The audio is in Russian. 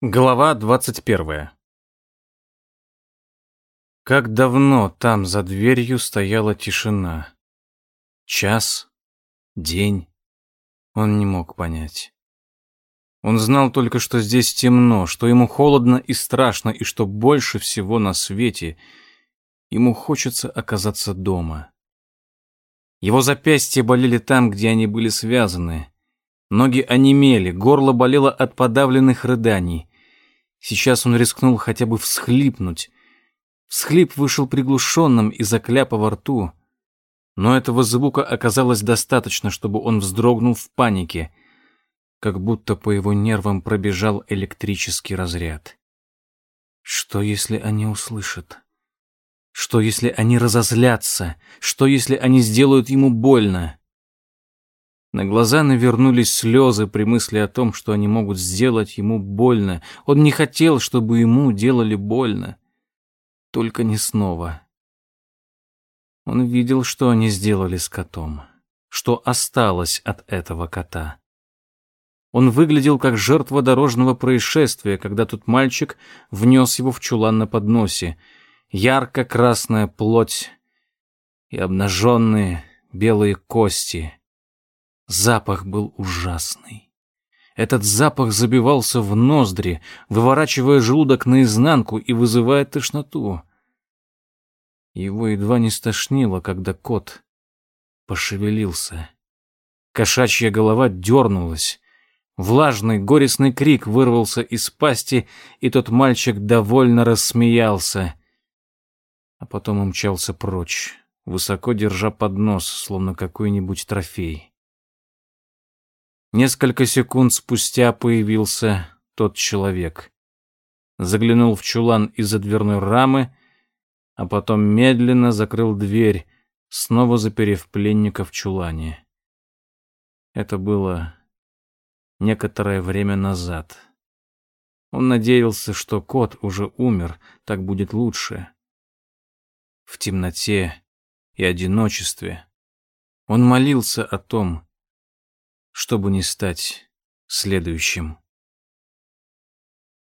Глава двадцать первая. Как давно там за дверью стояла тишина. Час, день. Он не мог понять. Он знал только, что здесь темно, что ему холодно и страшно, и что больше всего на свете ему хочется оказаться дома. Его запястья болели там, где они были связаны. Ноги онемели, горло болело от подавленных рыданий. Сейчас он рискнул хотя бы всхлипнуть. Всхлип вышел приглушенным из-за кляпа во рту. Но этого звука оказалось достаточно, чтобы он вздрогнул в панике, как будто по его нервам пробежал электрический разряд. Что, если они услышат? Что, если они разозлятся? Что, если они сделают ему больно? На глаза навернулись слезы при мысли о том, что они могут сделать ему больно. Он не хотел, чтобы ему делали больно. Только не снова. Он видел, что они сделали с котом. Что осталось от этого кота. Он выглядел как жертва дорожного происшествия, когда тот мальчик внес его в чулан на подносе. Ярко-красная плоть и обнаженные белые кости — Запах был ужасный. Этот запах забивался в ноздри, выворачивая желудок наизнанку и вызывая тошноту. Его едва не стошнило, когда кот пошевелился. Кошачья голова дернулась. Влажный, горестный крик вырвался из пасти, и тот мальчик довольно рассмеялся. А потом умчался прочь, высоко держа поднос, словно какой-нибудь трофей. Несколько секунд спустя появился тот человек. Заглянул в чулан из-за дверной рамы, а потом медленно закрыл дверь, снова заперев пленника в чулане. Это было некоторое время назад. Он надеялся, что кот уже умер, так будет лучше. В темноте и одиночестве он молился о том, чтобы не стать следующим.